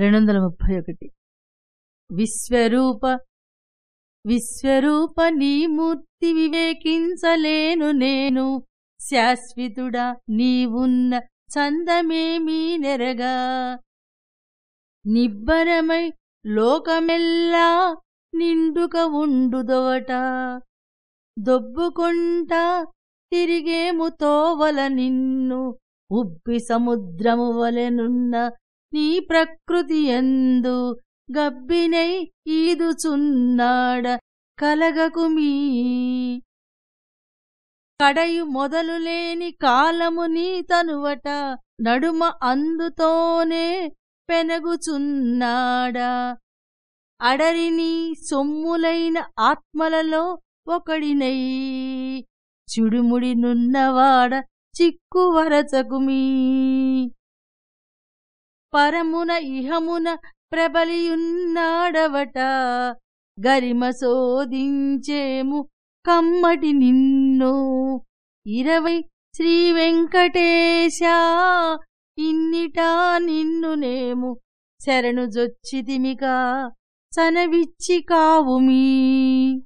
రెండు వందల ముప్పై ఒకటి విశ్వరూప విశ్వరూప నీ మూర్తి వివేకించలేను నేను. శాశ్వతుడా నీవున్న చందమేమీ నెరగా. నిబ్బరమై లోకమెల్లా నిండుక ఉండుదోవట. దొబ్బుకుంటా తిరిగేము తోవల నిన్ను. ఉబ్బి సముద్రము వలెనున్న నీ ప్రకృతి ఎందు గబ్బినై ఈదుచున్నాడ కలగకుమీ కడయు మొదలు లేని కాలము నీ తనువట నడుమ అందుతోనే పెనగుచున్నాడా. అడరిని సొమ్ములైన ఆత్మలలో ఒకడినై. చుడుముడి నున్నవాడ చిక్కువరచకుమీ పరమున ఇహమున ప్రబలియున్నాడవట. గరిమ శోధించేము కమ్మటి నిన్ను. ఇరవై శ్రీ వెంకటేశ ఇన్నిటా నిన్నునేము శరణు జొచ్చితిమిక సనవిచ్చి కావుమీ.